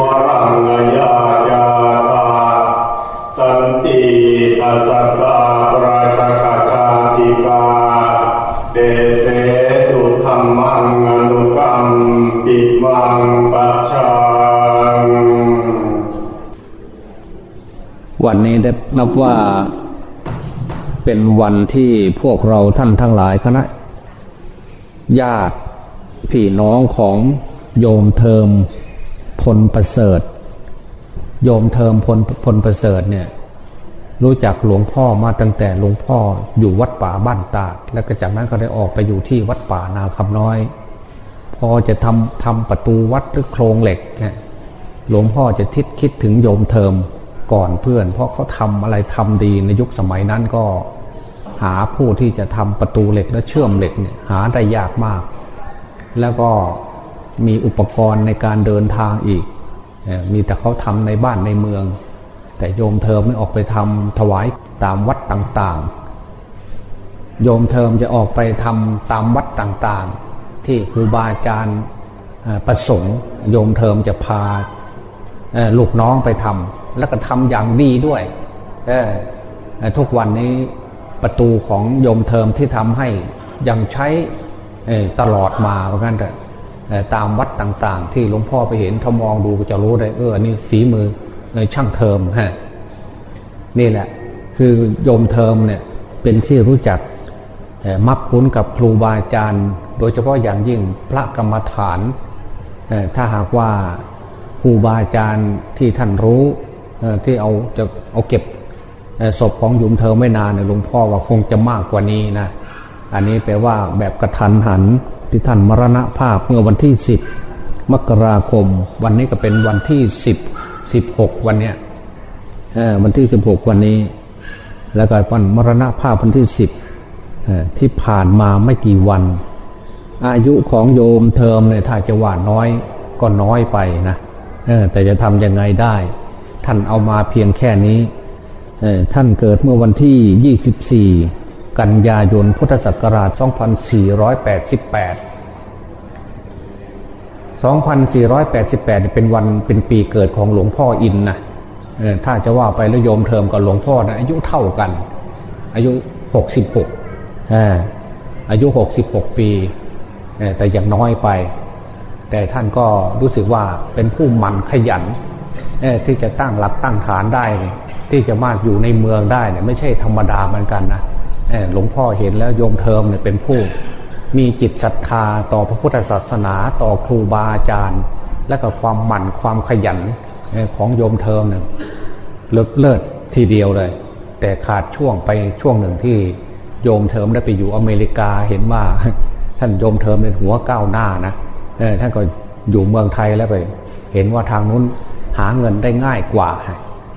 วรังยาจาตาสันติอาสัตตาราชกาชาติกาเดเสตุธรรมังอนุกรรมปิมังปัจชังวันนี้ได้นับว่า เป็นวันที่พวกเราท่านทั้งหลายคณะญาติพี่น้องของโยมเทอมพลประเสริฐ โยมเทอมพลพลประเสริฐเนี่ยรู้จักหลวงพ่อมาตั้งแต่หลวงพ่ออยู่วัดป่าบ้านตาด แล้วก็จากนั้นก็ได้ออกไปอยู่ที่วัดป่านาคำน้อย พอจะทำทำประตูวัดหรือโครงเหล็กหลวงพ่อจะทิดคิดถึงโยมเทอมก่อนเพื่อน เพราะเขาทำอะไรทำดีในยุคสมัยนั้นก็ หาผู้ที่จะทำประตูเหล็กและเชื่อมเหล็กเนี่ยหาได้ยากมาก แล้วก็มีอุปกรณ์ในการเดินทางอีก มีแต่เขาทำในบ้านในเมือง แต่โยมเทอมไม่ออกไปทำถวายตามวัดต่างๆ โยมเทอมจะออกไปทำตามวัดต่างๆ ที่ครูบาอาจารย์ประสงค์ โยมเทอมจะพาลูกน้องไปทำแล้วก็ทำอย่างดีด้วยทุกวันนี้ ประตูของโยมเทอมที่ทำให้ยังใช้ตลอดมาเพราะงั้นแต่ตามวัดต่างๆ ที่หลวงพ่อไปเห็นถ้ามองดูก็จะรู้ได้เอออันนี่ฝีมือช่างเทอมฮะนี่แหละ คือโยมเทอมเนี่ยเป็นที่รู้จักมักคุ้นกับครูบาอาจารย์ โดยเฉพาะอย่างยิ่งพระกรรมฐาน ถ้าหากว่าครูบาอาจารย์ที่ท่านรู้ที่เอาจะเอาเก็บ ศพของโยมเทอไม่นานเนี่ยหลวงพ่อว่าคงจะมากกว่านี้นะ อันนี้แปลว่าแบบกระทันหันที่ท่านมรณภาพเมื่อวันที่สิบมกราคม วันนี้ก็เป็นวันที่สิบสิบหกวันเนี้ยวันที่สิบหกวันนี้ แล้วก็วันมรณภาพวันที่สิบที่ผ่านมาไม่กี่วัน อายุของโยมเทอมเนี่ยถ้าจะว่าน้อยก็น้อยไปนะแต่จะทำยังไงได้ ท่านเอามาเพียงแค่นี้ ท่านเกิดเมื่อวันที่ 24 กันยายน พุทธศักราช 2488 2488 เป็นวันเป็นปีเกิดของหลวงพ่ออินนะถ้าจะว่าไปแล้วโยมเทอมกับหลวงพ่อนะอายุเท่ากัน อายุ 66อาอายุ 66 ปี แต่ยังน้อยไป แต่ท่านก็รู้สึกว่าเป็นผู้หมันขยันที่จะตั้งหลักตั้งฐานได้ ที่จะมาอยู่ในเมืองได้เนี่ยไม่ใช่ธรรมดาเหมือนกันนะหลวงพ่อเห็นแล้วโยมเทอมเนี่ยเป็นผู้ มีจิตศรัทธาต่อพระพุทธศาสนาต่อครูบาอาจารย์ และก็ความหมั่นความขยันของโยมเทอมเนี่ยเลิศเลิศทีเดียวเลย แต่ขาดช่วงไปช่วงหนึ่งที่โยมเทอมได้ไปอยู่อเมริกาเห็นว่าท่านโยมเทอมเป็นหัวก้าวหน้านะท่านก็อยู่เมืองไทยแล้วไป เห็นว่าทางนู้นหาเงินได้ง่ายกว่า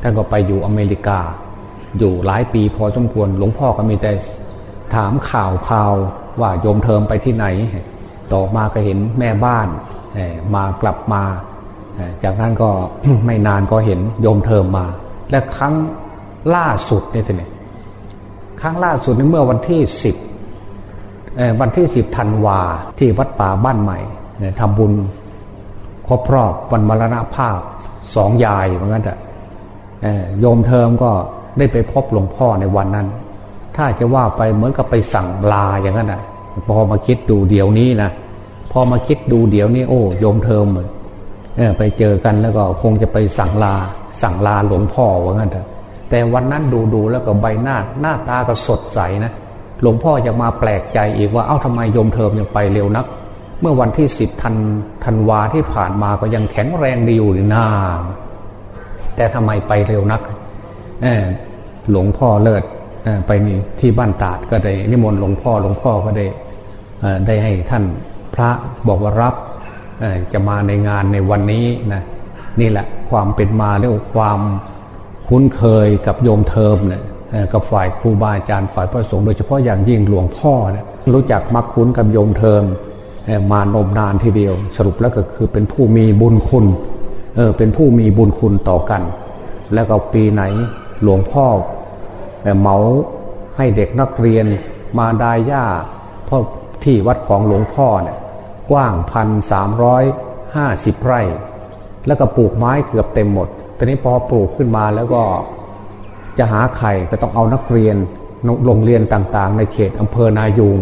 ท่านก็ไปอยู่อเมริกา อยู่หลายปีพอสมควรหลวงพ่อก็มีแต่ถามข่าวข่าวว่าโยมเทอมไปที่ไหน ต่อมาก็เห็นแม่บ้านเอ่อมากลับมา จากนั้นก็ไม่นานก็เห็นโยมเทอมมา และครั้งล่าสุดนี่สิเนี่ยครั้งล่าสุดในเมื่อวันที่สิบวันที่สิบธันวาที่วัดป่าบ้านใหม่ทำบุญครบรอบวันมรณภาพสองยายเหมือนกันแต่ โยมเทอมก็ได้ไปพบหลวงพ่อในวันนั้น ถ้าจะว่าไปเหมือนกับไปสั่งลาอย่างนั้นนะพอมาคิดดูเดี๋ยวนี้นะพอมาคิดดูเดี๋ยวนี้โอ้โยมเทอมเออไปเจอกันแล้วก็คงจะไปสั่งลา สั่งลาหลวงพ่อว่างั้นเถอะแต่วันนั้นดูดูแล้วก็ใบหน้าหน้าตาก็สดใสนะหลวงพ่อยังมาแปลกใจอีกว่าเอ้าทำไมโยมเทอมยังไปเร็วนัก เมื่อวันที่สิบธันธันวาที่ผ่านมาก็ยังแข็งแรงดีอยู่นี่นา แต่ทำไมไปเร็วนักหลวงพ่อเลิศไปที่บ้านตาดก็ได้นิมนต์หลวงพ่อหลวงพ่อก็ได้ได้ให้ท่านพระบอกว่ารับจะมาในงานในวันนี้นะนี่แหละความเป็นมาเรียกว่าความคุ้นเคยกับโยมเทอมเนี่ยกับฝ่ายครูบาอาจารย์ฝ่ายพระสงฆ์โดยเฉพาะอย่างยิ่งหลวงพ่อนี่ยรู้จักมักคุ้นกับโยมเทอมมานมนานทีเดียว สรุปแล้วก็คือเป็นผู้มีบุญคุณ เออเป็นผู้มีบุญคุณต่อกัน แล้วก็ปีไหนหลวงพ่อเหมาให้เด็กนักเรียนมาดายหญ้าพราะที่วัดของหลวงพ่อเนี่ยกว้างพันสามร้อยห้าสิบไร่ แล้วก็ปลูกไม้เกือบเต็มหมดตอนนี้พอปลูกขึ้นมาแล้วก็จะหาไข่ก็ต้องเอานักเรียนโรงเรียนต่างๆ ในเขตอำเภอนายูง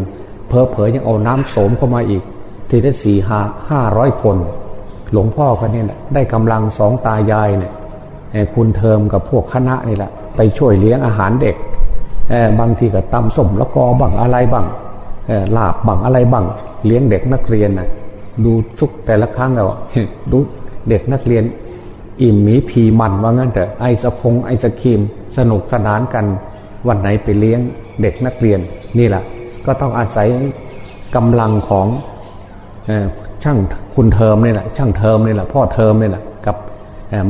เพอเผยยังเอาน้ำโสมเข้ามาอีก ทีได้สี่ห้าห้าร้อยคน หลวงพ่อคนนี้ได้กำลังสองตายายเนี่ยคุณเทอมกับพวกคณะนี่แหละไปช่วยเลี้ยงอาหารเด็กบางทีก็ตำส้มละกอบังอะไรบังลาบบังอะไรบังเลี้ยงเด็กนักเรียนนะดูชุกแต่ละครั้งเราดูเด็กนักเรียน อิ่มมีพีมันว่างั้นแต่ไอสคงไอสครีม สนุกสนานกันวันไหนไปเลี้ยงเด็กนักเรียนนี่แหละก็ต้องอาศัยกำลังของ ช่างคุณเทอมนี่แหละช่างเทอมนี่แหละพ่อเทอมนี่แหละกับ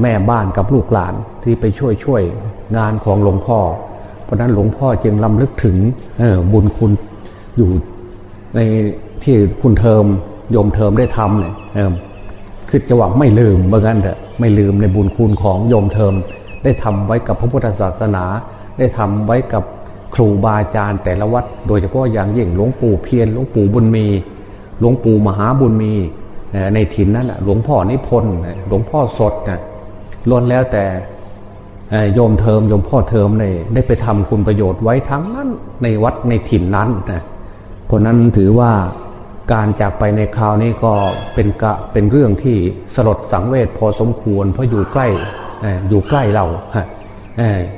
แม่บ้านกับลูกหลานที่ไปช่วยช่วยงานของหลวงพ่อ เพราะนั้นหลวงพ่อจึงรำลึกถึงบุญคุณอยู่ในที่คุณเทอมโยมเทอมได้ทำเนี่ยคือจะหวังไม่ลืมเหมือนกันเถอะไม่ลืมในบุญคุณของโยมเทอม ได้ทำไว้กับพระพุทธศาสนา ได้ทำไว้กับครูบาอาจารย์แต่ละวัด โดยเฉพาะอย่างยิ่งหลวงปู่เพียรหลวงปู่บุญมี หลวงปู่มหาบุญมีในถิ่นนั้นหลวงพ่อนิพนธ์หลวงพ่อสดนะล้วนแล้วแต่โยมเทอมโยมพ่อเทอมได้ไปทำคุณประโยชน์ไว้ทั้งนั้นในวัดในถิ่นนั้นนะเพราะนั้นถือว่าการจากไปในคราวนี้ก็เป็นกะเป็นเรื่องที่สลดสังเวชพอสมควร เพราะอยู่ใกล้อยู่ใกล้เรา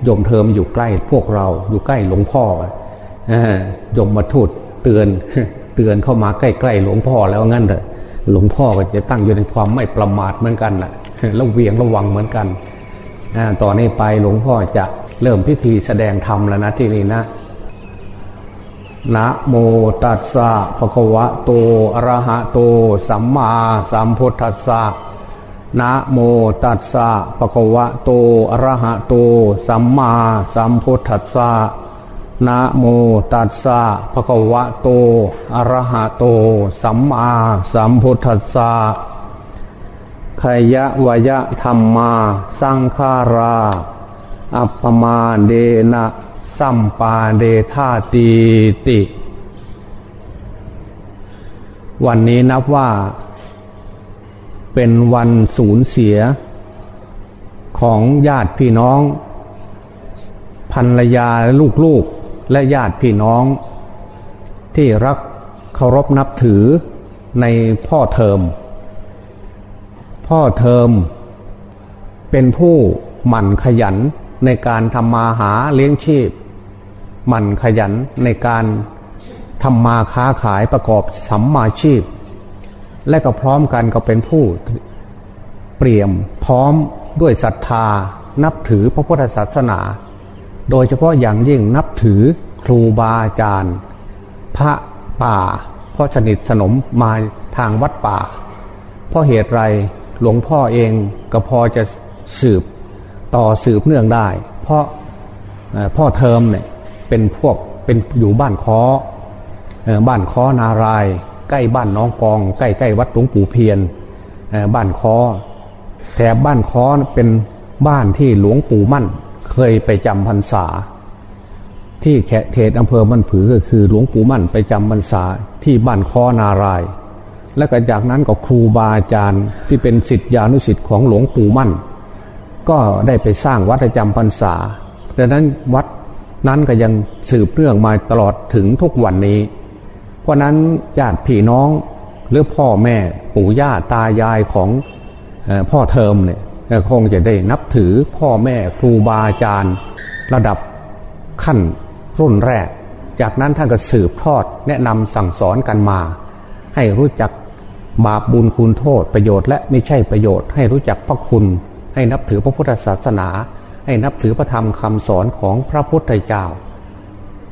โยมเทอมอยู่ใกล้พวกเราอยู่ใกล้หลวงพ่อยมมาทูดเตือน เตือนเข้ามาใกล้ๆหลวงพ่อแล้วงั้นเถอะหลวงพ่อก็จะตั้งอยู่ในความไม่ประมาทเหมือนกันนะแล้วเวียงระวังเหมือนกันต่อนนี้ไปหลวงพ่อจะเริ่มพิธีแสดงธรรมแล้วนะที่นี่นะนะโมตัสสะภะคะวะโตอะระหะโต สัมมาสัมพุทธัสสะนะโมตัสสะภะคะวะโตอะระหะโต สัมมาสัมพุทธัสสะ นะโมตัสสะภะคะวะโต อะระหะโต สัมมาสัมพุทธัสสะขยะวยะธรรมา สังขารา อัปปมาเดนะสัมปาเดธาตีติ วันนี้นับว่า เป็นวันสูญเสีย ของญาติพี่น้องภรรยาลูกๆ และญาติพี่น้องที่รักเคารพนับถือในพ่อเทอม พ่อเทอมเป็นผู้หมั่นขยันในการทำมาหาเลี้ยงชีพ หมั่นขยันในการทำมาค้าขายประกอบสัมมาชีพ และก็พร้อมกันก็เป็นผู้เปลี่ยมพร้อมด้วยศรัทธานับถือพระพุทธศาสนา โดยเฉพาะอย่างยิ่งนับถือครูบาอาจารย์ พระป่าเพราะสนิทสนมมาทางวัดป่า เพราะเหตุไรหลวงพ่อเองก็พอจะสืบต่อสืบเนื่องได้ เพราะพ่อเทอมเนี่ยเป็นพวกเป็นอยู่บ้านคอบ้านคอนาราย ใกล้บ้านน้องกอง ใกล้ใกล้วัดหลวงปู่เพียนบ้านคอแถบบ้านคอเป็นบ้านที่หลวงปู่มั่น เคยไปจำพรรษา ที่เขตอำเภอมันผือก็คือหลวงปู่มั่นไปจำพรรษาที่บ้านคอนาราย และก็จากนั้นก็ครูบาอาจารย์ที่เป็นสิทธิานุสิทธิ์ของหลวงปู่มั่น ก็ได้ไปสร้างวัดประจำพรรษาดังนั้นวัดนั้นก็ยังสืบเรื่องมาตลอดถึงทุกวันนี้ เพราะนั้นญาติพี่น้องหรือพ่อแม่ปู่ย่าตายายของพ่อเทอมเนี่ย คงจะได้นับถือพ่อแม่ครูบาอาจารย์ ระดับขั้นรุ่นแรก จากนั้นท่านก็สืบทอดแนะนำสั่งสอนกันมา ให้รู้จักบาปบุญคุณโทษประโยชน์และไม่ใช่ประโยชน์ให้รู้จักพระคุณ ให้นับถือพระพุทธศาสนา ให้นับถือพระธรรมคำสอนของพระพุทธเจ้า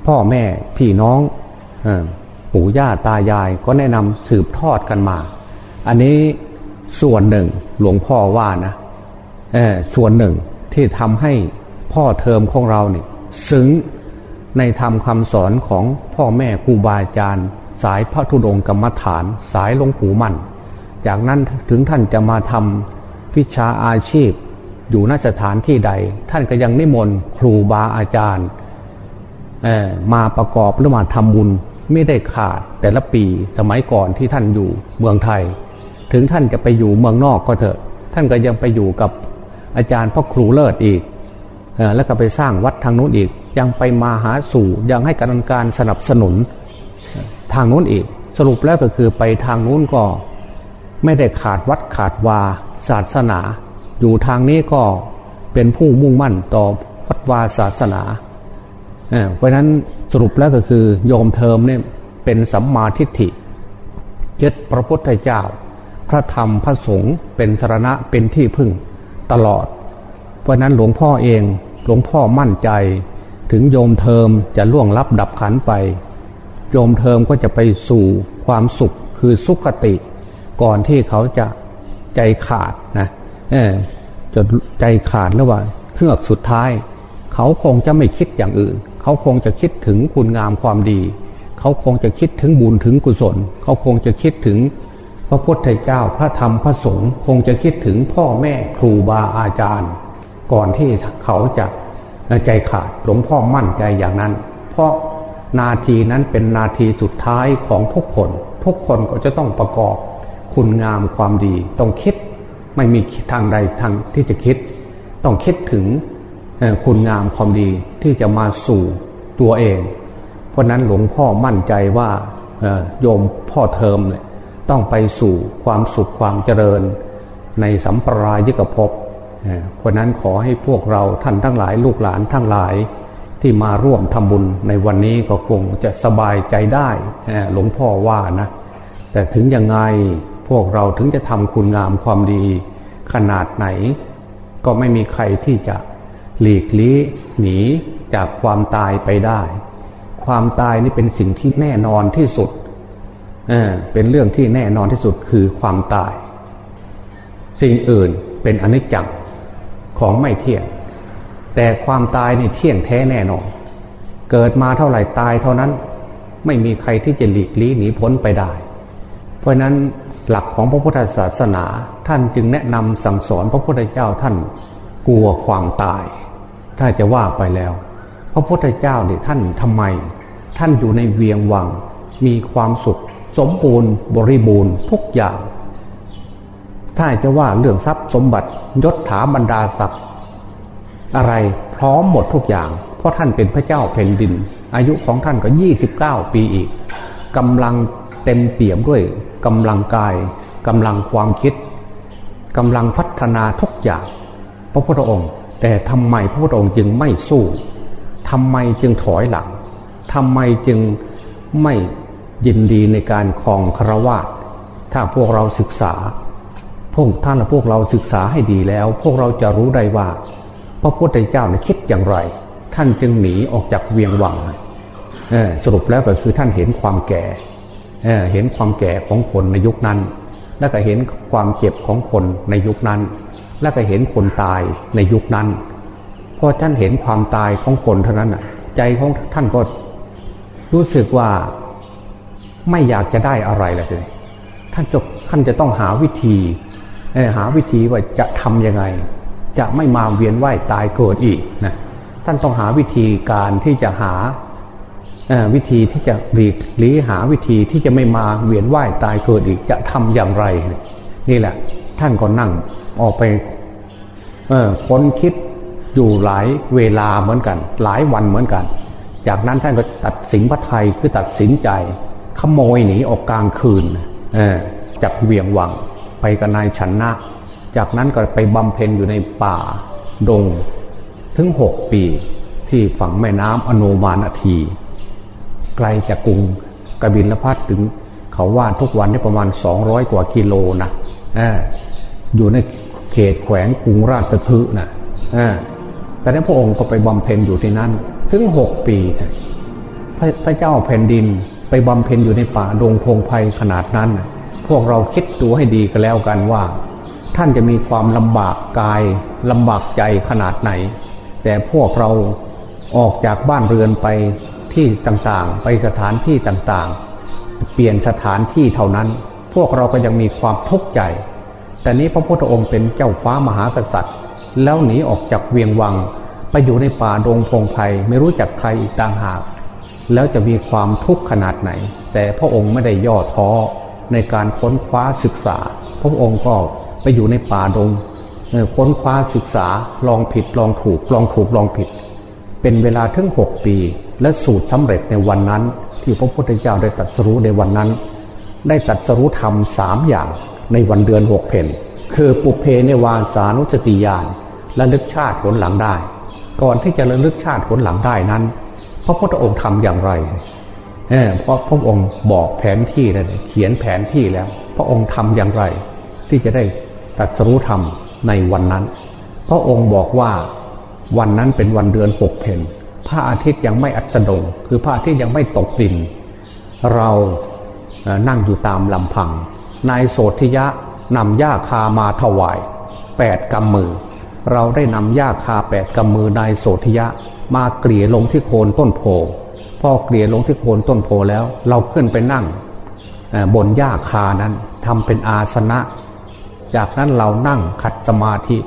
พ่อแม่พี่น้องปู่ย่าตายายก็แนะนำสืบทอดกันมา อันนี้ส่วนหนึ่งหลวงพ่อว่านะ ส่วนหนึ่งที่ทำให้พ่อเทอมของเราเนี่ยซึ้งในธรรมคำสอนของพ่อแม่ครูบาอาจารย์ สายพระธุดงกรรมฐาน สายหลวงปู่มั่น จากนั้นถึงท่านจะมาทำวิชาอาชีพ อยู่นสถานที่ใด ท่านก็ยังนิมนต์ครูบาอาจารย์มาประกอบหรือมาทำบุญไม่ได้ขาดแต่ละปีสมัยก่อนที่ท่านอยู่เมืองไทย ถึงท่านจะไปอยู่เมืองนอกก็เถอะ ท่านก็ยังไปอยู่กับ อาจารย์พ่อครูเลิศอีกแล้วก็ไปสร้างวัดทางนู้นอีก ยังไปมาหาสู่ยังให้การการสนับสนุนทางนู้นอีก สรุปแล้วก็คือไปทางนู้นก็ ไม่ได้ขาดวัดขาดวาศาสนา อยู่ทางนี้ก็เป็นผู้มุ่งมั่นต่อวัดวาศาสนาเพราะนั้นสรุปแล้วก็คือโยมเทอมเนี่ยเป็นสัมมาทิฏฐิยึดพระพุทธเจ้า พระธรรมพระสงฆ์เป็นสรณะเป็นที่พึ่ง ตลอด เพราะนั้นหลวงพ่อเองหลวงพ่อมั่นใจ ถึงโยมเทอมจะล่วงลับดับขันไป โยมเทอมก็จะไปสู่ความสุขคือสุขติ ก่อนที่เขาจะใจขาดนะจะใจขาดแล้วว่าเครือกสุดท้าย เขาคงจะไม่คิดอย่างอื่น เขาคงจะคิดถึงคุณงามความดี เขาคงจะคิดถึงบุญถึงกุศล เขาคงจะคิดถึง พระพุทธเจ้าพระธรรมพระสงฆ์คงจะคิดถึงพ่อแม่ครูบาอาจารย์ ก่อนที่เขาจะใจขาดหลวงพ่อมั่นใจอย่างนั้น เพราะนาทีนั้นเป็นนาทีสุดท้ายของทุกคน ทุกคนก็จะต้องประกอบคุณงามความดี ต้องคิดไม่มีทางใดทางที่จะคิด ต้องคิดถึงคุณงามความดีที่จะมาสู่ตัวเอง เพราะนั้นหลวงพ่อมั่นใจว่าโยมพ่อเทอมเนี่ย ต้องไปสู่ความสุขความเจริญ ในสัมปรายกภพเพราะนั้นขอให้พวกเราท่านทั้งหลายลูกหลานทั้งหลายที่มาร่วมทำบุญในวันนี้ก็คงจะสบายใจได้หลวงพ่อว่านะ แต่ถึงยังไงพวกเราถึงจะทำคุณงามความดีขนาดไหน ก็ไม่มีใครที่จะหลีกลี้หนีจากความตายไปได้ ความตายนี่เป็นสิ่งที่แน่นอนที่สุด เเป็นเรื่องที่แน่นอนที่สุดคือความตาย สิ่งอื่นเป็นอนิจจังของไม่เที่ยง แต่ความตายนี่เที่ยงแท้แน่นอน เกิดมาเท่าไหร่ตายเท่านั้นไม่มีใครที่จะหลีกลี้หนีพ้นไปได้ เพราะนั้นหลักของพระพุทธศาสนาท่านจึงแนะนำสั่งสอนพระพุทธเจ้าท่านกลัวความตาย ถ้าจะว่าไปแล้ว พระพุทธเจ้าเนี่ยท่านทำไม ท่านอยู่ในเวียงวังมีความสุข สมบูรณ์บริบูรณ์ทุกอย่าง ถ้าจะว่าเรื่องทรัพย์สมบัติยศถาบรรดาศักดิ์อะไรพร้อมหมดทุกอย่าง เพราะท่านเป็นพระเจ้าแผ่นดิน อายุของท่านก็ยี่สิบเก้าปีอีกกำลังเต็มเปี่ยมด้วยกำลังกายกำลังความคิดกำลังพัฒนาทุกอย่าง พระพุทธองค์ แต่ทำไมพระพุทธองค์จึงไม่สู้ทำไมจึงถอยหลังทำไมจึงไม่ ยินดีในการครองครวาถ้าพวกเราศึกษา พวกท่านและพวกเราศึกษาให้ดีแล้ว พวกเราจะรู้ได้ว่า พระพุทธเจ้าเนี่ยคิดอย่างไร ท่านจึงหนีออกจากเวียงวังสรุปแล้วก็คือท่านเห็นความแก่เเห็นความแก่ของคนในยุคนั้น แล้วก็เห็นความเจ็บของคนในยุคนั้น แล้วก็เห็นคนตายในยุคนั้นพอท่านเห็นความตายของคนเท่านั้นใจของท่านก็รู้สึกว่า ไม่อยากจะได้อะไรเลยท่านจะท่านจะต้องหาวิธีหาวิธีว่าจะทำยังไง จะไม่มาเวียนว่ายตายเกิดอีกนะท่านต้องหาวิธีการที่จะหาวิธีที่จะหลีกลีหาวิธีที่จะไม่มาเวียนว่ายตายเกิดอีกจะทำอย่างไร นี่แหละ ท่านก็นั่งออกไปค้นคิดอยู่หลายเวลาเหมือนกัน หลายวันเหมือนกัน จากนั้นท่านก็ตัดสินพระไทยคือตัดสินใจ ขโมยหนีออกกลางคืนจากเวียงวังไปกับนายชนนะ จากนั้นก็ไปบำเพ็ญอยู่ในป่าดง ถึงหกปีที่ฝั่งแม่น้ำอโนมานาที ไกลจากกรุงกบินละพัดถึงเขาว่านทุกวันได้ประมาณสองร้อยกว่ากิโลนะอยู่ในเขตแขวงกรุงราชคฤห์นะแต่นั้นพระองค์ก็ไปบำเพ็ญอยู่ที่นั่น ถึงหกปี พระเจ้าแผ่นดิน ไปบำเพ็ญอยู่ในป่าดงพงไพ่ขนาดนั้น พวกเราคิดตัวให้ดีกันแล้วกันว่า ท่านจะมีความลำบากกายลำบากใจขนาดไหน แต่พวกเราออกจากบ้านเรือนไปที่ต่างๆ ไปสถานที่ต่างๆ เปลี่ยนสถานที่เท่านั้น พวกเราก็ยังมีความทุกข์ใจ แต่นี้พระพุทธองค์เป็นเจ้าฟ้ามหากษัตริย์ แล้วหนีออกจากเวียงวัง ไปอยู่ในป่าดงพงไพ่ไม่รู้จักใครอีกต่างหาก แล้วจะมีความทุกข์ขนาดไหน แต่พระองค์ไม่ได้ย่อท้อในการค้นคว้าศึกษา พระองค์ก็ไปอยู่ในป่าดงค้นคว้าศึกษาลองผิดลองถูกลองถูกลองผิด เป็นเวลาถึงหกปี และสูตรสำเร็จในวันนั้น ที่พระพุทธเจ้าได้ตรัสรู้ในวันนั้น ได้ตรัสรู้ธรรมสามอย่างในวันเดือนหกเพนคือปุเพในวาสานุสติญาณและลึกชาติผลหลังได้ ก่อนที่จะระลึกชาติผลหลังได้นั้น ระพุทธองค์ทำอย่างไรเเพราะพระองค์บอกแผนที่แล้วเขียนแผนที่แล้ว พระองค์ทำอย่างไร ที่จะได้ตัดสรู้ธรรมในวันนั้น พระองค์บอกว่าวันนั้นเป็นวันเดือนหกเพนพระอาทิตย์ยังไม่อัสดง คือพระอาทิตย์ยังไม่ตกดิน เรานั่งอยู่ตามลำพัง นายโสธิยะนำหญ้าคามาถวายแปดกำมือ เราได้นำหญ้าคาแปดกำมือนายโสธิยะ มาเกลี่ยลงที่โคนต้นโพพอเกลี่ยลงที่โคนต้นโพแล้ว เราขึ้นไปนั่งบนหญ้าคานั้นทำเป็นอาสนะ จากนั้นเรานั่งขัดสมาธิ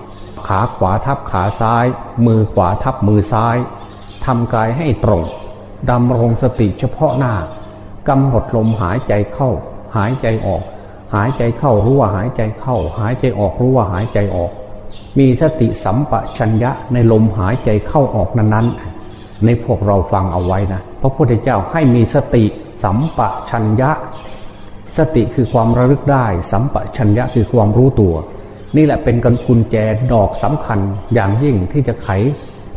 ขาขวาทับขาซ้าย มือขวาทับมือซ้ายทำกายให้ตรงดำรงสติเฉพาะหน้ากำหนดลมหายใจเข้า หายใจออก หายใจเข้ารู้ว่าหายใจเข้า หายใจออกรู้ว่าหายใจออก มีสติสัมปชัญญะในลมหายใจเข้าออกนั้นๆ ในพวกเราฟังเอาไว้นะพระพุทธเจ้าให้มีสติสัมปชัญญะ สติคือความระลึกได้ สัมปชัญญะคือความรู้ตัว นี่แหละเป็นกันกุญแจดอกสำคัญอย่างยิ่งที่จะไข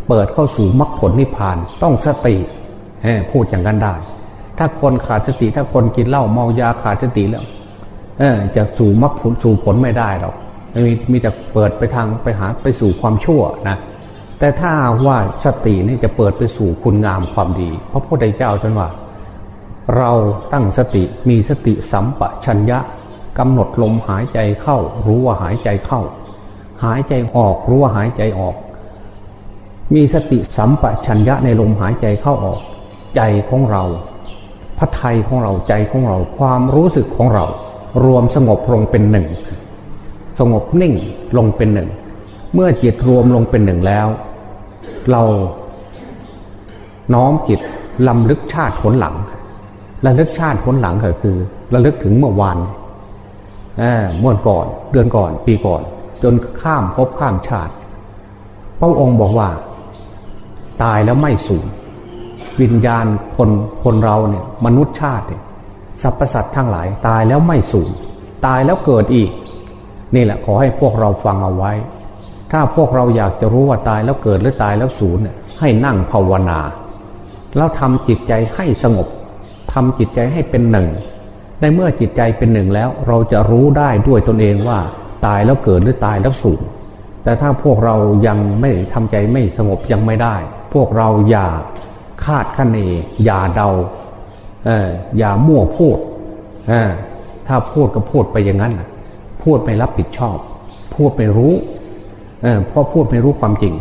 เปิดเข้าสู่มรรคผลนิพพานต้องสติพูดอย่างนั้นได้ ถ้าคนขาดสติถ้าคนกินเหล้าเมายาขาดสติแล้วจะสู่มรรคผลสู่ผลไม่ได้หรอก มีมีแต่เปิดไปทางไปหาไปสู่ความชั่วนะแต่ถ้าว่าสตินี่จะเปิดไปสู่คุณงามความดีพระพุทธเจ้าท่านว่า เราตั้งสติมีสติสัมปชัญญะกำหนดลมหายใจเข้า รู้ว่าหายใจเข้า หายใจออกรู้ว่าหายใจออก มีสติสัมปชัญญะในลมหายใจเข้าออก ใจของเราพระไทยของเราใจของเราความรู้สึกของเรา รวมสงบลงเป็นหนึ่ง สงบนิ่งลงเป็นหนึ่ง เมื่อจิตรวมลงเป็นหนึ่งแล้ว เราน้อมจิตลำลึกชาติผลหลังระลึกชาติผลหลังก็คือระลึกถึงเมื่อวานเมื่อก่อนเดือนก่อน ปีก่อน จนข้ามภพข้ามชาติ พระองค์บอกว่า ตายแล้วไม่สูญวิญญาณคนคนเราเนี่ยมนุษย์ชาติเนี่ยสรรพสัตว์ทั้งหลาย ตายแล้วไม่สูญตายแล้วเกิดอีก นี่แหละขอให้พวกเราฟังเอาไว้ ถ้าพวกเราอยากจะรู้ว่าตายแล้วเกิดหรือตายแล้วสูญเนี่ยให้นั่งภาวนา แล้วทำจิตใจให้สงบทำจิตใจให้เป็นหนึ่งในเมื่อจิตใจเป็นหนึ่งแล้วเราจะรู้ได้ด้วยตนเองว่าตายแล้วเกิดหรือตายแล้วสูญแต่ถ้าพวกเรายังไม่ทำใจไม่สงบยังไม่ได้ พวกเราอย่าคาดคะเนอย่าเดาเอออย่ามั่วพูดเออถ้าพูดก็พูดไปอย่างนั้น พูดไม่รับผิดชอบ พูดไม่รู้เพราะพูดไม่รู้ความจริง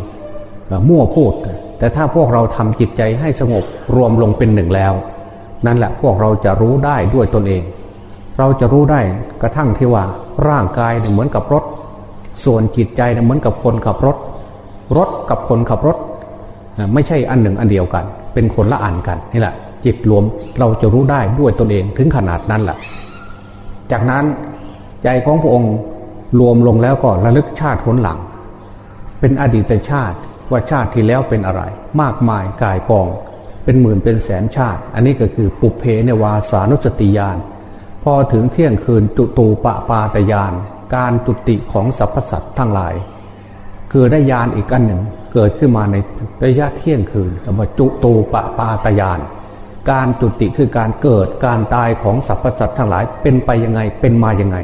มั่วพูด แต่ถ้าพวกเราทำจิตใจให้สงบรวมลงเป็นหนึ่งแล้ว นั่นแหละพวกเราจะรู้ได้ด้วยตนเอง เราจะรู้ได้กระทั่งที่ว่าร่างกายเนี่ยเหมือนกับรถ ส่วนจิตใจเนี่ยเหมือนกับคนขับรถ รถกับคนขับรถ ไม่ใช่อันหนึ่งอันเดียวกัน เป็นคนละอันกันนี่แหละจิตรวมเราจะรู้ได้ด้วยตนเองถึงขนาดนั้นแหละจากนั้น ใจของพระองค์รวมลงแล้วก็ระลึกชาติผลหลัง เป็นอดีตชาติว่าชาติที่แล้วเป็นอะไร มากมายกายกอง เป็นหมื่นเป็นแสนชาติ อันนี้ก็คือปุเพเนวาสานุสติยาน พอถึงเที่ยงคืนจุตูปปาตยาน การจุติของสรรพสัตว์ทั้งหลายคือได้ยานอีกอันหนึ่งเกิดขึ้นมาในระยะเที่ยงคืนว่าจุตูปปาตยาน การจุติคือการเกิดการตายของสรรพสัตว์ทั้งหลายเป็นไปยังไงเป็นมายังไง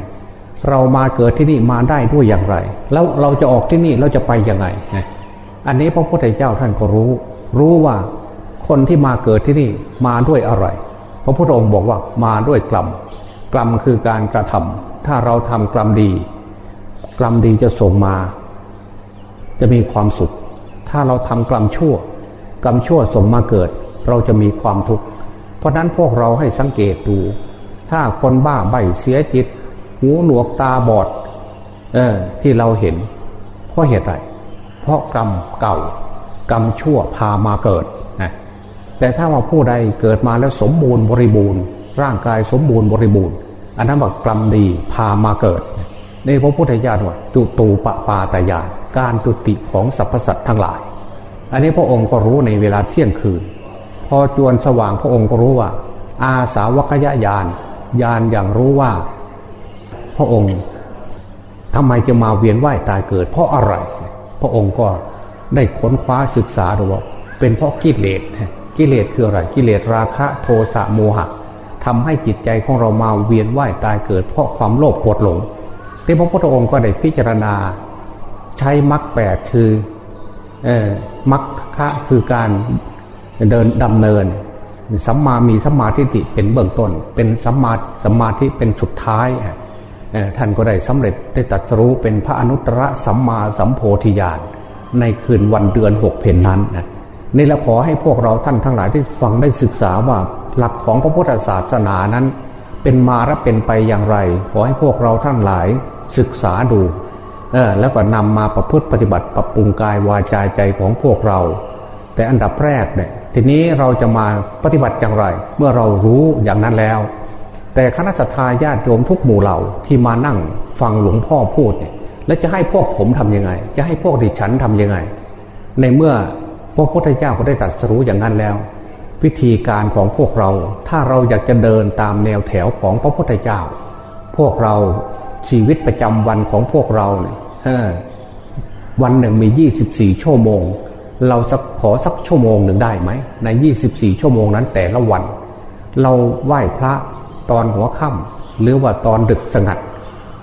เรามาเกิดที่นี่มาได้ด้วยอย่างไร แล้วเราจะออกที่นี่เราจะไปยังไง อันนี้พระพุทธเจ้าท่านก็รู้ รู้ว่าคนที่มาเกิดที่นี่มาด้วยอะไร พระพุทธองค์บอกว่ามาด้วยกรรมกรรมคือการกระทำถ้าเราทำกรรมดี กรรมดีจะส่งมา จะมีความสุข ถ้าเราทำกรรมชั่ว กรรมชั่วส่งมาเกิด เราจะมีความทุกข์เพราะนั้นพวกเราให้สังเกตดู ถ้าคนบ้าใบเสียจิต หูหนวกตาบอดเออที่เราเห็น เพราะเหตุไรเพราะกรรมเก่ากรรมชั่วพามาเกิดนะแต่ถ้าว่าผู้ใดเกิดมาแล้วสมบูรณ์บริบูรณ์ ร่างกายสมบูรณ์บริบูรณ์อันนั้นว่ากรรมดีพามาเกิดนี่พระพุทธญาณว่าจุตูปปาตญาณการจุติของสรรพสัตว์ทั้งหลาย อันนี้พระองค์ก็รู้ในเวลาเที่ยงคืน พอจวนสว่างพระองค์ก็รู้ว่า อาสาวกยญาณญาณอย่างรู้ว่า พระองค์ทำไมจะมาเวียนว่ายตายเกิด เพราะอะไร พระองค์ก็ได้ค้นคว้าศึกษาดูว่าเป็นเพราะกิเลสกิเลสคืออะไร กิเลสราคะโทสะโมหะทำให้จิตใจของเรามาเวียนว่ายตายเกิด เพราะความโลภโกรธหลงที่พระพุทธองค์ก็ได้พิจารณาใช้มรรคแปดคือมรรคะคือการเดินดำเนินสัมมามีสัมมาทิฏฐิเป็นเบื้องต้น เป็นสัมมาสัมมาทิเป็นสุดท้าย ท่านก็ได้สำเร็จได้ตัดสู้เป็นพระอนุตตรสัมมาสัมโพธิญาณในคืนวันเดือนหกเพนนั้นนะนี่เราขอให้พวกเราท่านทั้งหลายที่ฟังได้ศึกษาว่าหลักของพระพุทธศาสนานั้น เป็นมาและเป็นไปอย่างไร ขอให้พวกเราท่านหลายศึกษาดูแล้วก็นำมาประพฤติปฏิบัติปรับปรุงกายวาจาใจของพวกเรา แต่อันดับแรกเนี่ยทีนี้เราจะมาปฏิบัติอย่างไร เมื่อเรารู้อย่างนั้นแล้ว แต่คณะสัตยาญาติโยมทุกหมู่เหล่าที่มานั่งฟังหลวงพ่อพูดเนี่ย แล้วจะให้พวกผมทํำยังไง จะให้พวกดิฉันทํำยังไง ในเมื่อพระพุทธเจ้าก็ได้ตรัสรู้อย่างนั้นแล้ว วิธีการของพวกเราถ้าเราอยากจะเดินตามแนวแถวของพระพุทธเจ้า พวกเราชีวิตประจำวันของพวกเราเนี่ยวันหนึ่งมี 24 ชั่วโมง เราสักขอสักชั่วโมงหนึ่งได้ไหมใน 24 ชั่วโมงนั้นแต่ละวัน เราไหว้พระ ตอนหัวค่ำหรือว่าตอนดึกสงัด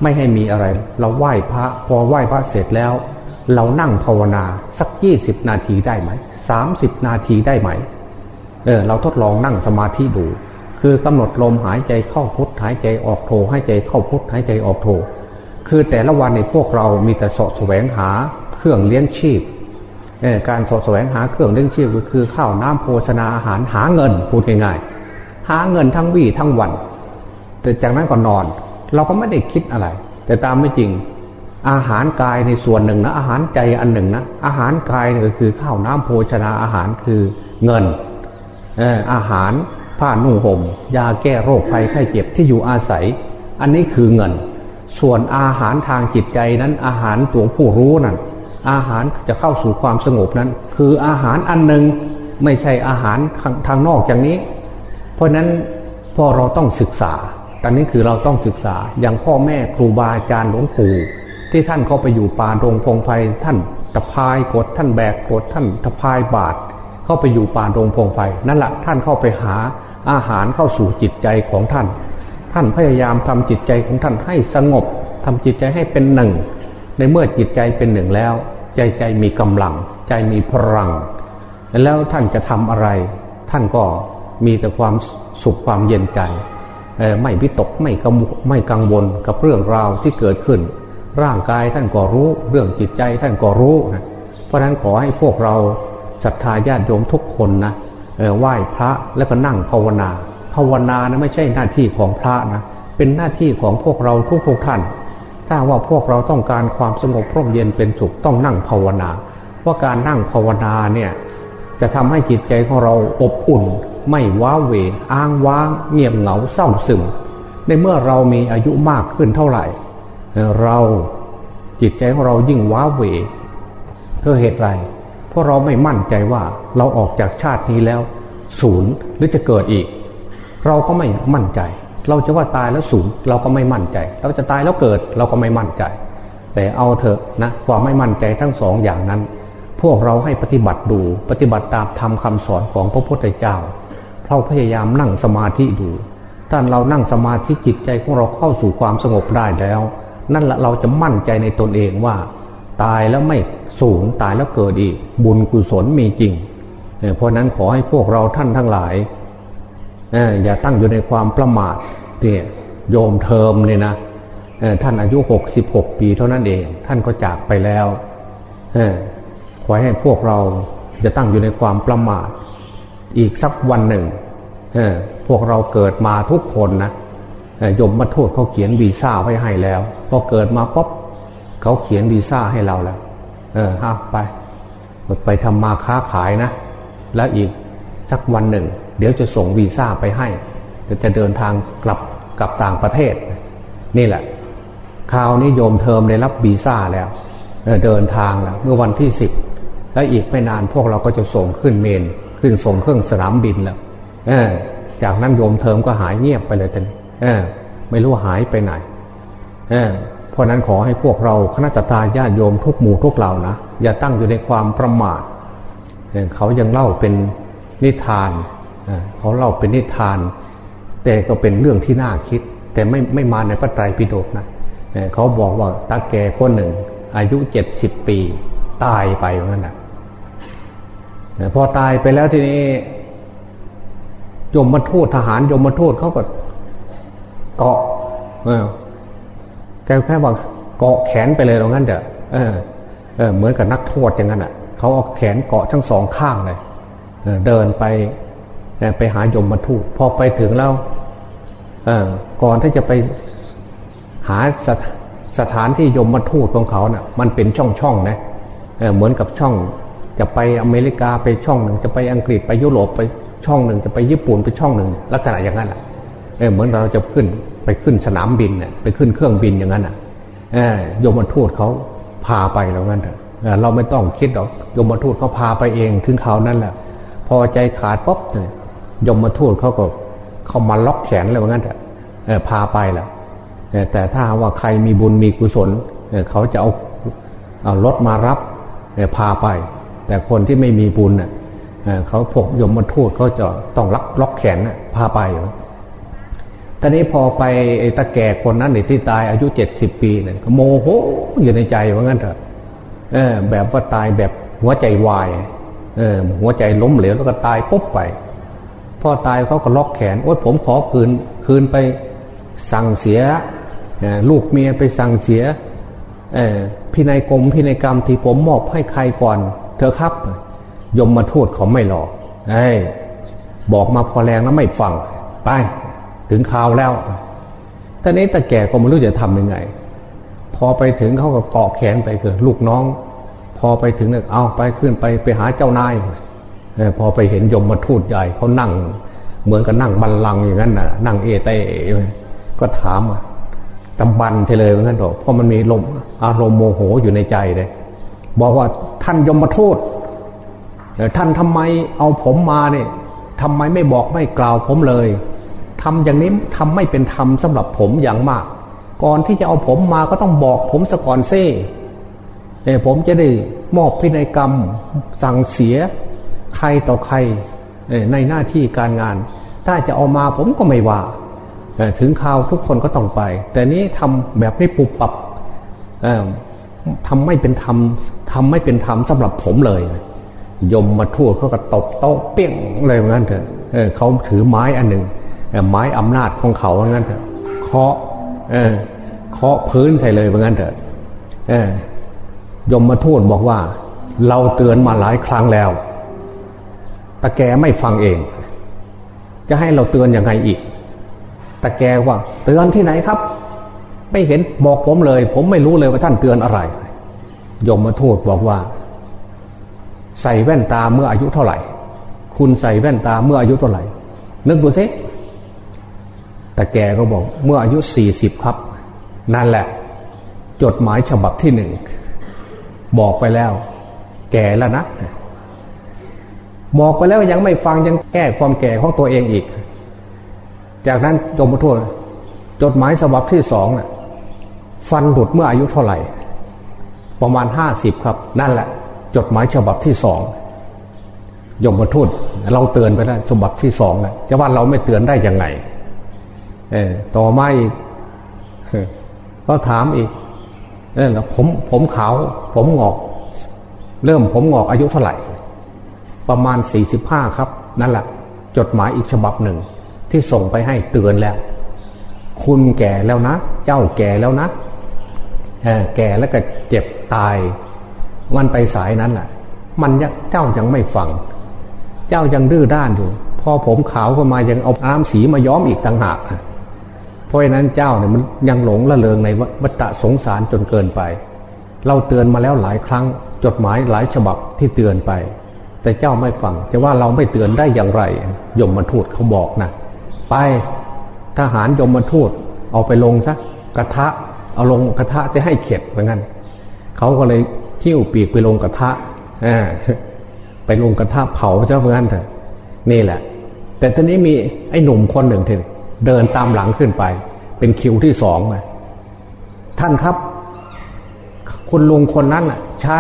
ไม่ให้มีอะไร เราไหว้พระพอไหว้พระเสร็จแล้ว เรานั่งภาวนาสัก20นาทีได้ไหม30นาทีได้ไหมเออเราทดลองนั่งสมาธิดู คือกำหนดลมหายใจเข้าพุทหายใจออกโทหายใจเข้าพุทหายใจออกโทคือแต่ละวันในพวกเรามีแต่สาะแสวงหาเครื่องเลี้ยงชีพการสาะแสวงหาเครื่องเลี้ยงชีพก็คือข้าวน้ำโภชนาอาหารหาเงินพูดง่ายๆหาเงินทั้งวี่ทั้งวัน แต่จากนั้นก็นอน เราก็ไม่ได้คิดอะไร แต่ตามไม่จริง อาหารกายในส่วนหนึ่งนะ อาหารใจอันหนึ่งนะ อาหารกายก็คือข้าวน้ำโภชนาอาหารคือเงินอาหารผ้านุ่งห่มยาแก้โรคภัยไข้เจ็บที่อยู่อาศัย อันนี้คือเงิน ส่วนอาหารทางจิตใจนั้นอาหารตัวผู้รู้นั้นอาหารจะเข้าสู่ความสงบนั้น คืออาหารอันหนึ่งไม่ใช่อาหารทางทางนอกอย่างนี้ เพราะนั้นพอเราต้องศึกษา ตอนนี้คือเราต้องศึกษาอย่างพ่อแม่ครูบาอาจารย์หลวงปู่ที่ท่านเข้าไปอยู่ป่าโรงพงไพ่ท่านตะพายกดท่านแบกกดท่านตะพายบาทเข้าไปอยู่ป่าโรงพงไพ่นั่นแหละท่านเข้าไปหาอาหารเข้าสู่จิตใจของท่าน ท่านพยายามทำจิตใจของท่านให้สงบทำจิตใจให้เป็นหนึ่ง ในเมื่อจิตใจเป็นหนึ่งแล้ว ใจใจมีกำลัง ใจมีพลัง แล้วท่านจะทำอะไร ท่านก็มีแต่ความสุขความเย็นใจ ไม่วิตกไม่กังไม่กังวลกับเรื่องราวที่เกิดขึ้น ร่างกายท่านก็รู้ เรื่องจิตใจท่านก็รู้นะเพราะนั้นขอให้พวกเราศรัทธาญาติโยมทุกคนนะไหว้พระแล้วก็นั่งภาวนา ภาวนานะไม่ใช่หน้าที่ของพระนะเป็นหน้าที่ของพวกเราทุกทุกท่าน ถ้าว่าพวกเราต้องการความสงบพร่มเย็นเป็นสุขต้องนั่งภาวนาว่าการนั่งภาวนาเนี่ยจะทำให้จิตใจของเราอบอุ่น ไม่ว้าเหวอ้างว้าง เงียบเหงาเศร้าซึม ในเมื่อเรามีอายุมากขึ้นเท่าไหร่ เราจิตใจของเรายิ่งว้าเหวเพื่อเหตุไร เพราะเราไม่มั่นใจว่าเราออกจากชาตินี้แล้ว ศูนย์หรือจะเกิดอีก เราก็ไม่มั่นใจ เราจะว่าตายแล้วศูนย์เราก็ไม่มั่นใจ เราจะตายแล้วเกิดเราก็ไม่มั่นใจ แต่เอาเถอะนะความไม่มั่นใจทั้งสองอย่างนั้นพวกเราให้ปฏิบัติดูปฏิบัติตามธรรมคาสอนของพระพุทธเจ้า เราพยายามนั่งสมาธิดูถ้าเรานั่งสมาธิจิตใจของเราเข้าสู่ความสงบได้แล้ว นั่นแหละเราจะมั่นใจในตนเองว่า ตายแล้วไม่สูญตายแล้วเกิดอีก บุญกุศลมีจริง เพราะนั้นขอให้พวกเราท่านทั้งหลายอย่าตั้งอยู่ในความประมาทเนี่ยโยมเทอมเนี่ยนะท่านอายุหกสิบหกปีเท่านั้นเอง ท่านก็จากไปแล้วขอให้พวกเราจะตั้งอยู่ในความประมาท อีกสักวันหนึ่ง พวกเราเกิดมาทุกคนนะยมมาโทษเขาเขียนวีซ่าไว้ให้แล้วพอเกิดมาป๊อบเขาเขียนวีซ่าให้เราแล้ว เออฮะไป ไปทำมาค้าขายนะ แล้วอีกสักวันหนึ่ง เดี๋ยวจะส่งวีซ่าไปให้จะเดินทางกลับกลับต่างประเทศ นี่แหละคราวนี้โยมเทอมได้รับวีซ่าแล้วเดินทางแล้วเมื่อวันที่สิบแล้วอีกไม่นานพวกเราก็จะส่งขึ้นเมน ขึ้นส่งเครื่องสนามบินแล้ว จากนั้นโยมเทอมก็หายเงียบไปเลยท่านไม่รู้หายไปไหนเพราะนั้นขอให้พวกเราคณะตาญาติโยมทุกหมู่ทุกเหล่านะอย่าตั้งอยู่ในความประมาทเขายังเล่าเป็นนิทานเขาเล่าเป็นนิทาน แต่ก็เป็นเรื่องที่น่าคิด แต่ไม่ไม่มาในพระไตรปิฎกนะเขาบอกว่าตาแก่คนหนึ่ง อายุเจ็ดสิบปี ตายไปเหมือนกันนะพอตายไปแล้วทีนี้ ยมมาทูตทหารยมมาทูตเขาก็เกาะแกแค่บอกเกาะแขนไปเลยตรงนั้นเด้อเออเออเหมือนกับนักโทษอย่างนั้นอะเขาเอาแขนเกาะทั้งสองข้างเลยเดินไปไปหายมมาทูตพอไปถึงแล้วก่อนที่จะไปหาสสถานที่ยมมาทูตของเขาเนะ่ะมันเป็นช่องช่องนะเเหมือนกับช่อง จะไปอเมริกาไปช่องหนึ่งจะไปอังกฤษไปยุโรปไป ช่องหนึ่งจะไปญี่ปุ่นไปช่องหนึ่งลักษณะอย่างนั้นอะเหมือนเราจะขึ้นไปขึ้นสนามบินเนี่ยไปขึ้นเครื่องบินอย่างนั้นอะยมทูตเขาพาไปแล้วงั้นเถอะเราไม่ต้องคิดหรอกยมทูตเขาพาไปเองถึงเขานั่นแหละ พอใจขาดป๊บเนี่ยยมทูตเขาก็เขามาล็อกแขนเลยว่างั้นเถอะพาไปแล้วแต่ถ้าว่าใครมีบุญมีกุศลเขาจะเอาเอารถมารับพาไป แต่คนที่ไม่มีบุญ เขาพกยมมาทูตเขาจะต้องล็อกล็อกแขนพาไปตอนนี้พอไปไอ้ตาแก่คนนั้นที่ตายอายุเจ็ดสิบปีเนี่ยโมโหอยู่ในใจว่างั้นเถอะแบบว่าตายแบบหัวใจวายหัวใจล้มเหลวแล้วก็ตายปุ๊บไปพ่อตายเขาก็ล็อกแขนโอ๊ยผมขอคืนคืนไปสั่งเสียลูกเมียไปสั่งเสียพินัยกรมพินัยกรรมที่ผมมอบให้ใครก่อน เธอครับ ยมมาทูตเขาไม่หลอกไอ้บอกมาพอแรงแล้วไม่ฟัง ไป ถึงข่าวแล้วตอนนี้ตาแก่ก็ไม่รู้จะทำยังไง พอไปถึงเขาก็เกาะแขนไปคือลูกน้อง พอไปถึงเนี่ยเอาไปขึ้นไปไปหาเจ้านายพอไปเห็นยมมาทูตใหญ่เขานั่ง เหมือนกับนั่งบัลลังอย่างนั้นน่ะ นั่งเอเต้ก็ถามตำบันเฉลยเหมือนกันหรอกเพราะมันมีลมอารมณ์โมโหอยู่ในใจเลยบอกว่าท่านยมมาโทษ ท่านทำไมเอาผมมาเนี่ยทำไมไม่บอกไม่กล่าวผมเลยทำอย่างนี้ทำไม่เป็นธรรมสำหรับผมอย่างมาก ก่อนที่จะเอาผมมาก็ต้องบอกผมสะก่อนเซ่ผมจะได้มอบพินัยกรรม สั่งเสียใครต่อใครในหน้าที่การงาน ถ้าจะเอามาผมก็ไม่ว่าถึงข่าวทุกคนก็ต้องไป แต่นี้ทำแบบนี้ปุบปับทำไม่เป็นธรรมทำไม่เป็นธรรมสำหรับผมเลย ยมมาทั่วเขาก็ตบโต๊ะเปี้ยงเลยเหมือนกันเถอะเขาถือไม้อันหนึ่งไม้อำนาจของเขาเหมือนกันเถอะเคาะเคาะพื้นใส่เลยเหมือนกันเถอะยมมาทูตบอกว่า เราเตือนมาหลายครั้งแล้ว ตะแกไม่ฟังเอง จะให้เราเตือนอยังไงอีก ตะแกว่า เตือนที่ไหนครับ ไม่เห็นบอกผมเลย ผมไม่รู้เลยว่าท่านเตือนอะไรยมมาทูตบอกว่า ใส่แว่นตาเมื่ออายุเท่าไหร่ คุณใส่แว่นตาเมื่ออายุเท่าไหร่ นึกดูสิแต่แกก็บอกเมื่ออายุสี่สิบครับ นั่นแหละ จดหมายฉบับที่หนึ่ง บอกไปแล้ว แก่แล้วนะบอกไปแล้วยังไม่ฟังยังแก้ความแก่ของตัวเองอีก จากนั้นยมทูตจดหมายฉบับที่สองนะ่ะฟันหลุดเมื่ออายุเท่าไหร่ ประมาณห้าสิบครับ นั่นแหละ จดหมายฉบับที่สองยมทูตเราเตือนไปแล้วฉบับที่สองนะจะว่าเราไม่เตือนได้ยังไง เออต่อมาอีกก็ถามอีกเออผมผมขาว ผมงอก เริ่มผมงอกอายุเท่าไหร่ ประมาณสี่สิบห้าครับ นั่นแหละจดหมายอีกฉบับหนึ่ง ที่ส่งไปให้เตือนแล้ว คุณแก่แล้วนะ เจ้าแก่แล้วนะแก่แล้วก็เจ็บตาย วันไปสายนั้นแหละมันเจ้ายังไม่ฟัง เจ้ายังดื้อด้านอยู่ พอผมขาวเข้ามายังเอาน้ำสีมาย้อมอีกต่างหากเพราะฉะนั้นเจ้าเนี่ยมันยังหลงละเลงในวัฏสงสารจนเกินไป เราเตือนมาแล้วหลายครั้ง จดหมายหลายฉบับที่เตือนไป แต่เจ้าไม่ฟังจะว่าเราไม่เตือนได้อย่างไรยมมาทูตเขาบอกนะไปทหารยมมาทูตเอาไปลงซะกระทะเอาลงกระทะจะให้เข็ดเหมือนกันเขาก็เลย ขิ้วปีกไปลงกระทะไปลงกระทะเผาเจ้าเหมือนกันเถอะนี่แหละ แต่ตอนนี้มีไอ้หนุ่มคนหนึ่งเดินตามหลังขึ้นไป เป็นคิวที่สองมาท่านครับ คุณลุงคนนั้นอะ ใช่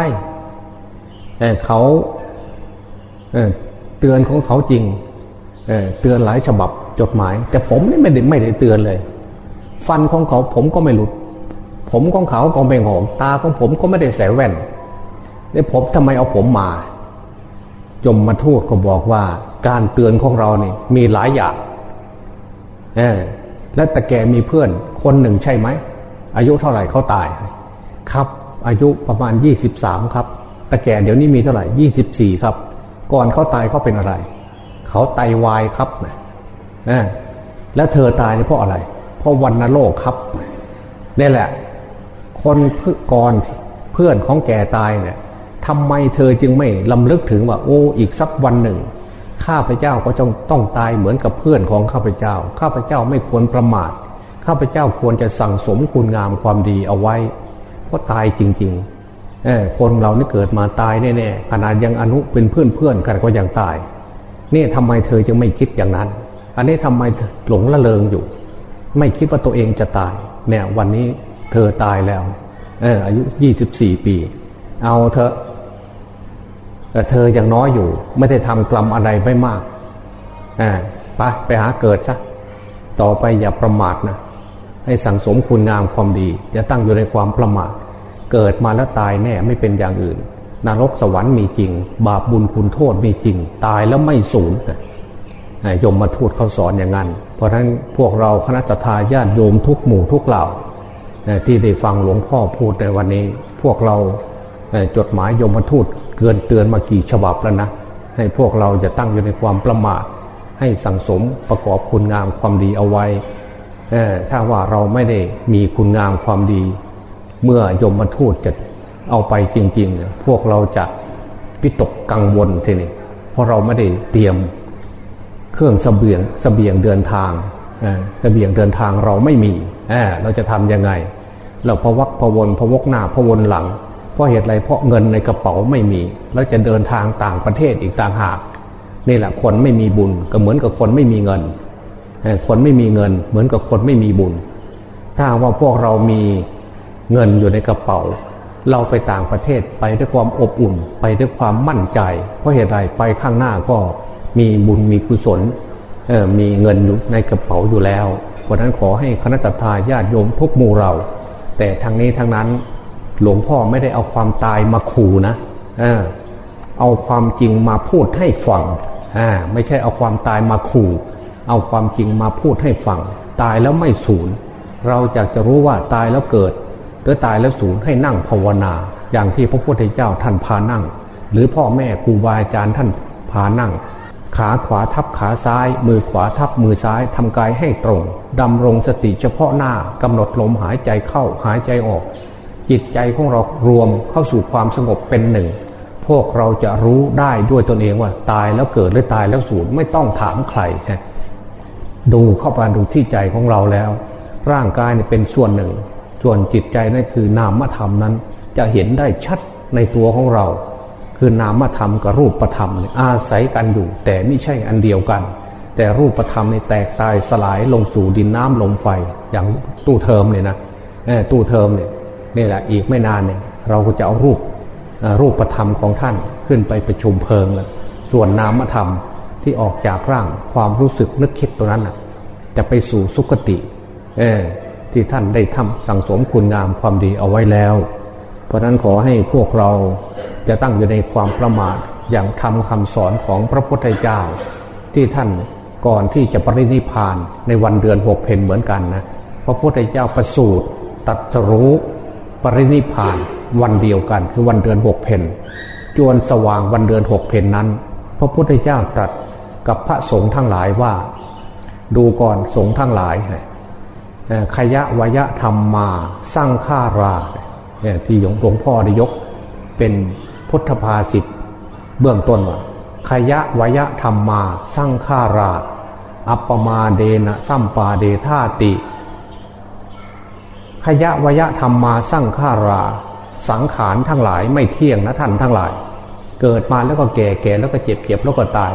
เขาเเตือนของเขาจริงเเตือนหลายฉบับจดหมาย แต่ผมนี่ไม่ได้ไม่ได้เตือนเลย ฟันของเขาผมก็ไม่หลุด ผมของเขาก็ไม่หงตาของผมก็ไม่ได้ใส่แว่น แล้วผมทำไมเอาผมมา จมมาทูตก็บอกว่า การเตือนของเราเนี่ยมีหลายอย่างเออแล้วแต่แกมีเพื่อนคนหนึ่งใช่ไหม อายุเท่าไหร่เขาตาย ครับ อายุประมาณยี่สิบสามครับ แต่แกเดี๋ยวนี้มีเท่าไหร่ยี่สิบสี่ครับ ก่อนเขาตายเขาเป็นอะไร เขาไตาวายครับนะแล้วเธอตายเพราะอะไร เพราะวันนโรคครับนี่แหละ คนก่อนเพื่อนของแกตายเนี่ย ทำไมเธอจึงไม่ลำลึกถึงว่าโอ้อีกสักวันหนึ่ง ข้าพเจ้าก็ต้องต้องตายเหมือนกับเพื่อนของข้าพเจ้า ข้าพเจ้าไม่ควรประมาท ข้าพเจ้าควรจะสั่งสมคุณงามความดีเอาไว้ เพราะตายจริงๆเออคนเรานี่เกิดมาตายแน่ๆขนาดยังอนุเป็นเพื่อนๆกันก็ยังตาย นี่ทำไมเธอจึงไม่คิดอย่างนั้น อันนี้ทำไมหลงละเลงอยู่ ไม่คิดว่าตัวเองจะตาย เนี่ยวันนี้เธอตายแล้ว เอออายุยี่สิบสี่ปี เอาเธอ เธอยังน้อยอยู่ ไม่ได้ทำกรรมอะไรไว้มากอ่าไปไปหาเกิดซะต่อไปอย่าประมาทนะให้สั่งสมคุณงามความดี อย่าตั้งอยู่ในความประมาทเกิดมาแล้วตายแน่ไม่เป็นอย่างอื่นนรกสวรรค์มีจริง บาปบุญคุณโทษมีจริง ตายแล้วไม่สูญยมมาทูตเขาสอนอย่างนั้น เพราะฉะนั้นพวกเราคณะทาญาติโยมทุกหมู่ทุกเหล่าที่ได้ฟังหลวงพ่อพูดในวันนี้ พวกเราจดหมายยมมาทูต เกินเตือนมากี่ฉบับแล้วนะ ให้พวกเราจะตั้งอยู่ในความประมาทให้สังสมประกอบคุณงามความดีเอาไว้ถ้าว่าเราไม่ได้มีคุณงามความดี เมื่อยมมาทูตจะเอาไปจริงๆ พวกเราจะวิตกกังวลทีนี้เพราะเราไม่ได้เตรียมเครื่องสเสบียงสเสบียงเดินทางสเสบียงเดินทางเราไม่มี เราจะทำยังไง เราพวักพวนพวกหน้าพวนหลัง เพราะเหตุไรเพราะเงินในกระเป๋าไม่มี แล้วจะเดินทางต่างประเทศอีกต่างหากนี่แหละคนไม่มีบุญก็เหมือนกับคนไม่มีเงิน คนไม่มีเงิน เหมือนกับคนไม่มีบุญ ถ้าว่าพวกเรามีเงินอยู่ในกระเป๋า เราไปต่างประเทศไปด้วยความอบอุ่น ไปด้วยความมั่นใจ เพราะเหตุไรไปข้างหน้าก็มีบุญมีกุศลมีเงินอยู่ในกระเป๋าอยู่แล้ว เพราะนั้นขอให้คณะทาญาติโยมทุกหมู่เรา แต่ทางนี้ทางนั้น หลวงพ่อไม่ได้เอาความตายมาขู่นะเอาความจริงมาพูดให้ฟังไม่ใช่เอาความตายมาขู่ เอาความจริงมาพูดให้ฟัง ตายแล้วไม่สูญเราอยากจะรู้ว่าตายแล้วเกิด หรือตายแล้วสูญให้นั่งภาวนา อย่างที่พระพุทธเจ้าท่านพานั่ง หรือพ่อแม่ครูบาอาจารย์ท่านพานั่ง ขาขวาทับขาซ้าย มือขวาทับมือซ้ายทำกายให้ตรงดำรงสติเฉพาะหน้ากำหนดลมหายใจเข้าหายใจออก จิตใจของเรารวมเข้าสู่ความสงบเป็นหนึ่ง พวกเราจะรู้ได้ด้วยตนเองว่า ตายแล้วเกิดหรือตายแล้วสูญไม่ต้องถามใครดูเข้าไปดูที่ใจของเราแล้ว ร่างกายเนี่ยเป็นส่วนหนึ่ง ส่วนจิตใจนั่นคือนามธรรมนั้น จะเห็นได้ชัดในตัวของเรา คือนามธรรมกับรูปธรรมอาศัยกันอยู่ แต่ไม่ใช่อันเดียวกัน แต่รูปธรรมในแตกตายสลายลงสู่ดินน้ำลมไฟอย่างตู้เทอมเนี่ยนะตู้เทอมเนี่ย นี่แหละอีกไม่นานเนี่ยเราก็จะเอารูปรูปประธรรมของท่านขึ้นไปประชุมเพลิงแล้วส่วนนามธรรมที่ออกจากร่างความรู้สึกนึกคิดตัวนั้นจะไปสู่สุคติที่ท่านได้ทำสั่งสมคุณงามความดีเอาไว้แล้ว เพราะนั้นขอให้พวกเราจะตั้งอยู่ในความประมาทอย่างทำคำสอนของพระพุทธเจ้า ที่ท่านก่อนที่จะปรินิพานในวันเดือนหกเพนเหมือนกันนะพระพุทธเจ้าประสูติตัดสรู้ ปรินิพานวันเดียวกัน คือวันเดือนหกเพนจวนสว่างวันเดือนหกเพนนั้น พระพุทธเจ้าตรัสกับพระสงฆ์ทั้งหลายว่า ดูก่อนสงฆ์ทั้งหลายขยะวยะธรรมมาสร้างฆาราที่หลวงพ่อได้ยกเป็นพุทธภาษิตเบื้องต้นว่าขยะวยะธรรมมาสร้างฆารา อัปปมาเดนะสัมปาเดธาติ ขยะวยะธรรมมาสร้างฆารา สังขารทั้งหลายไม่เที่ยงนะท่านทั้งหลาย เกิดมาแล้วก็แก่แก่แล้วก็เจ็บเจ็บแล้วก็ตาย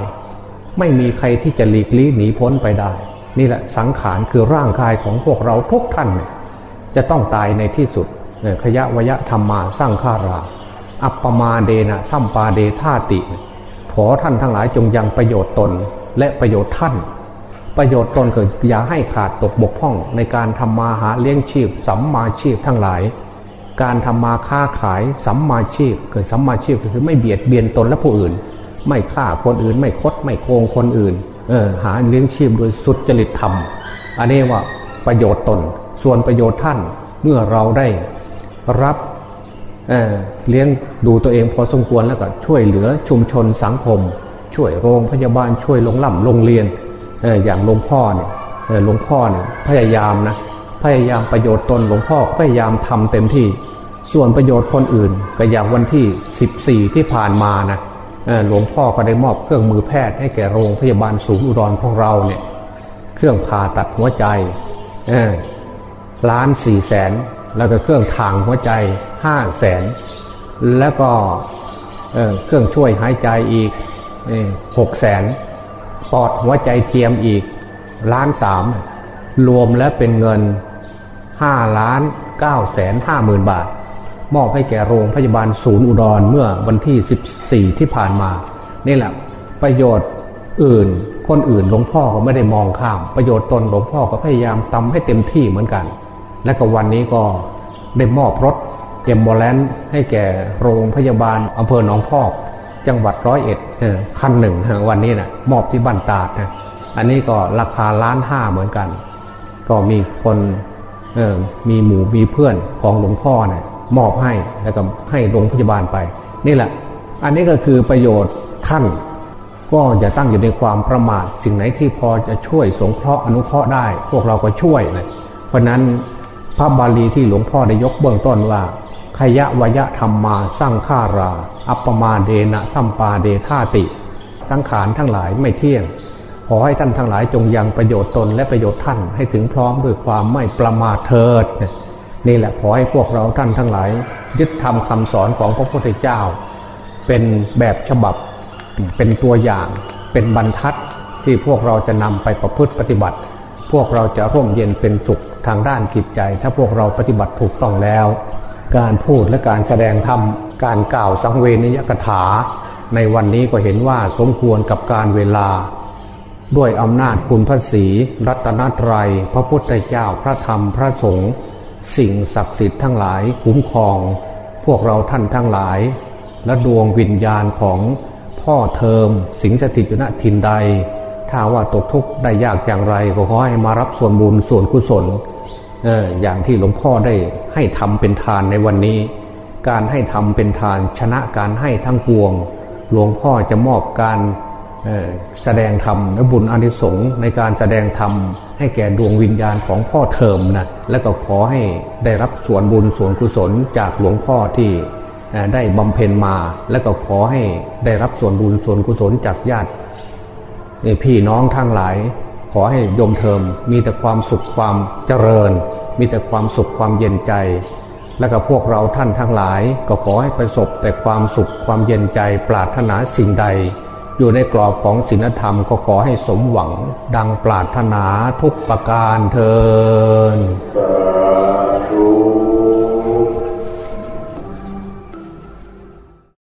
ไม่มีใครที่จะหลีกลี่หนีพ้นไปได้ นี่แหละสังขารคือร่างกายของพวกเราทุกท่านเนี่ยจะต้องตายในที่สุดขยะวยะธรรมมาสร้างฆารา อัปปมาเดนะสัมปาเดธาติ ขอท่านทั้งหลายจงยังประโยชน์ตนและประโยชน์ท่าน ประโยชน์ตนคืออย่าให้ขาดตกบกพร่องในการทำมาหาเลี้ยงชีพสัมมาชีพทั้งหลาย การทำมาค้าขายสัมมาชีพเกิดสัมมาชีพก็คือไม่เบียดเบียนตนและผู้อื่น ไม่ฆ่าคนอื่น ไม่คดไม่โกงคนอื่นเออหาเลี้ยงชีพโดยสุดจริตธรรม อันนี้ว่าประโยชน์ตน ส่วนประโยชน์ท่านเมื่อเราได้รับเเลี้ยงดูตัวเองพอสมควรแล้วก็ช่วยเหลือชุมชนสังคม ช่วยโรงพยาบาลช่วยโรงล่ำโรงเรียน อย่างหลวงพ่อเนี่ยหลวงพ่อเนี่ยพยายามนะพยายามประโยชน์ตนหลวงพ่อพยายามทำเต็มที่ ส่วนประโยชน์คนอื่นก็อย่างวันที่ 14 ที่ผ่านมานะหลวงพ่อก็ได้มอบเครื่องมือแพทย์ให้แก่โรงพยาบาลสูงอุดรของเราเนี่ยเครื่องผ่าตัดหัวใจล้านสี่แสนแล้วก็เครื่องทางหัวใจห้าแสนแล้วก็เครื่องช่วยหายใจอีกหกแสน ปอดหัวใจเทียมอีกล้านสามรวมแล้วเป็นเงินห้าล้านเก้าแสนห้าหมื่นบาท มอบให้แก่โรงพยาบาลศูนย์อุดรเมื่อวันที่สิบสี่ที่ผ่านมา นี่แหละประโยชน์อื่นคนอื่นหลวงพ่อก็ไม่ได้มองข้าม ประโยชน์ตนหลวงพ่อก็พยายามทำให้เต็มที่เหมือนกัน และก็วันนี้ก็ได้มอบรถเอมโบแลนให้แก่โรงพยาบาลอำเภอหนองพอก จังหวัดร้อยเอ็ดคันหนึ่งวันนี้นะมอบที่บ้านตาดนะอันนี้ก็ราคาล้านห้าเหมือนกัน ก็มีคนมีหมู่มีเพื่อนของหลวงพ่อเนะี่ยมอบให้แล้วก็ให้โรงพยาบาลไป นี่แหละ อันนี้ก็คือประโยชน์ท่าน ก็อย่าตั้งอยู่ในความประมาทสิ่งไหนที่พอจะช่วยสงเคราะห์อนุเคราะห์ได้ พวกเราก็ช่วยนะเพราะนั้นพระบาลีที่หลวงพ่อได้ยกเบื้องต้นว่า ขยะวยะธรรมมาสร้างฆารา อัปปมาเดนะสัมปาเดธาติ สังขารทั้งหลายไม่เที่ยง ขอให้ท่านทั้งหลายจงยังประโยชน์ตนและประโยชน์ท่านให้ถึงพร้อมด้วยความไม่ประมาทเถิด นี่แหละขอให้พวกเราท่านทั้งหลาย ยึดทำคำสอนของพระพุทธเจ้า เป็นแบบฉบับเป็นตัวอย่างเป็นบรรทัดที่พวกเราจะนำไปประพฤติปฏิบัติ พวกเราจะร่มเย็นเป็นสุขทางด้านจิตใจ ถ้าพวกเราปฏิบัติถูกต้องแล้ว การพูดและการแสดงธรรมการกล่าวสังเวนิยกถา ในวันนี้ก็เห็นว่าสมควรกับการเวลา ด้วยอำนาจคุณพระศีรัตนตรัย พระพุทธเจ้าพระธรรมพระสงฆ์สิ่งศักดิ์สิทธิ์ทั้งหลายคุ้มครอง พวกเราท่านทั้งหลาย และดวงวิญญาณของพ่อเทอม สิงสถิตอยู่ณทินใด ถ้าว่าตกทุกข์ได้ยากอย่างไรก็ขอให้มารับส่วนบุญส่วนกุศล อย่างที่หลวงพ่อได้ให้ทำเป็นทานในวันนี้ การให้ทำเป็นทานชนะการให้ทั้งปวง หลวงพ่อจะมอบการแสดงธรรมและบุญอนิสงส์ในการแสดงธรรมให้แก่ดวงวิญญาณของพ่อเทอมนะและก็ขอให้ได้รับส่วนบุญส่วนกุศลจากหลวงพ่อที่ได้บำเพ็ญมา และก็ขอให้ได้รับส่วนบุญส่วนกุศลจากญาติพี่น้องทั้งหลาย ขอให้โยมเทอมมีแต่ความสุขความเจริญ มีแต่ความสุขความเย็นใจ และก็พวกเราท่านทั้งหลาย ก็ขอให้ประสบแต่ความสุขความเย็นใจปรารถนาสิ่งใด อยู่ในกรอบของศีลธรรมก็ขอให้สมหวัง ดังปรารถนาทุกประการเทอ